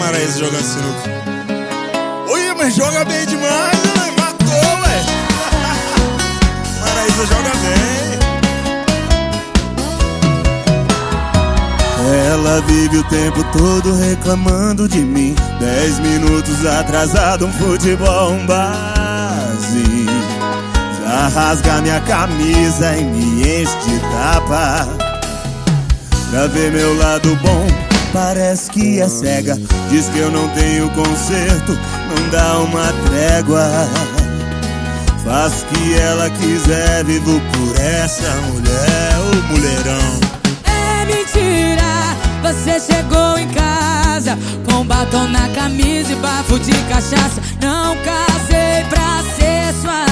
Maraísa jogando sinuca. Oi, mas joga bem demais, né? matou, ué. Maraísa joga bem. Ela vive o tempo todo reclamando de mim. Dez minutos atrasado, um futebol, um base. Já rasga minha camisa e me enche de tapa. Pra ver meu lado bom, parece que é cega. Diz que eu não tenho conserto, não dá uma trégua. Faço o que ela quiser, vivo por essa mulher, o mulherão. É mentira, você chegou em casa com batom na camisa e bafo de cachaça. Não casei pra ser sua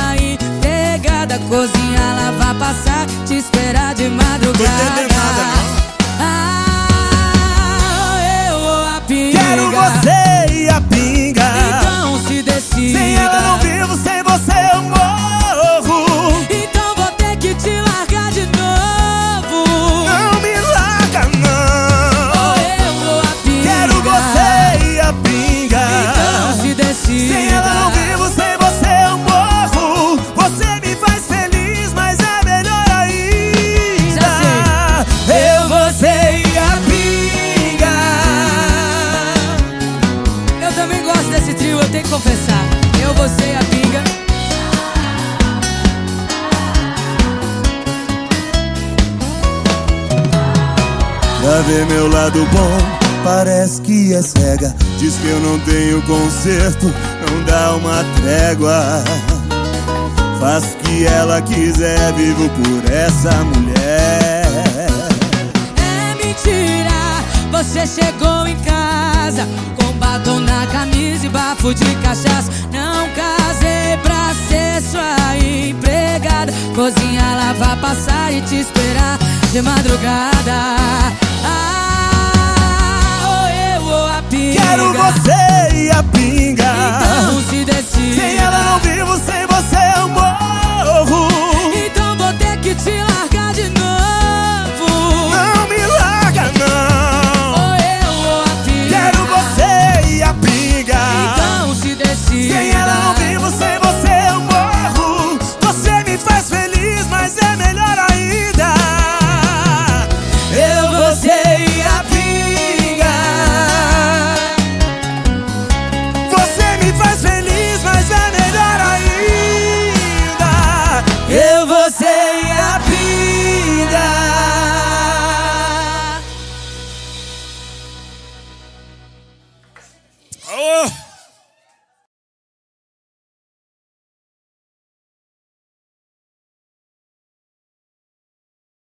se. Sem ela não vivo, sem você eu morro. Então vou ter que te largar de novo. Não me larga, Ou não. eu ou a pinga. Quero você e a pinga. Então se decida. Sem ela não vivo, Pra ver meu lado bom, parece que é cega. Diz que eu não tenho conserto, não dá uma trégua. Faço o que ela quiser, vivo por essa mulher. É mentira, você chegou em casa com batom na camisa e bafo de cachaça. Não casei pra ser sua empregada. Cozinhar, lavar, passar e te esperar de madrugada. Quero você Oh!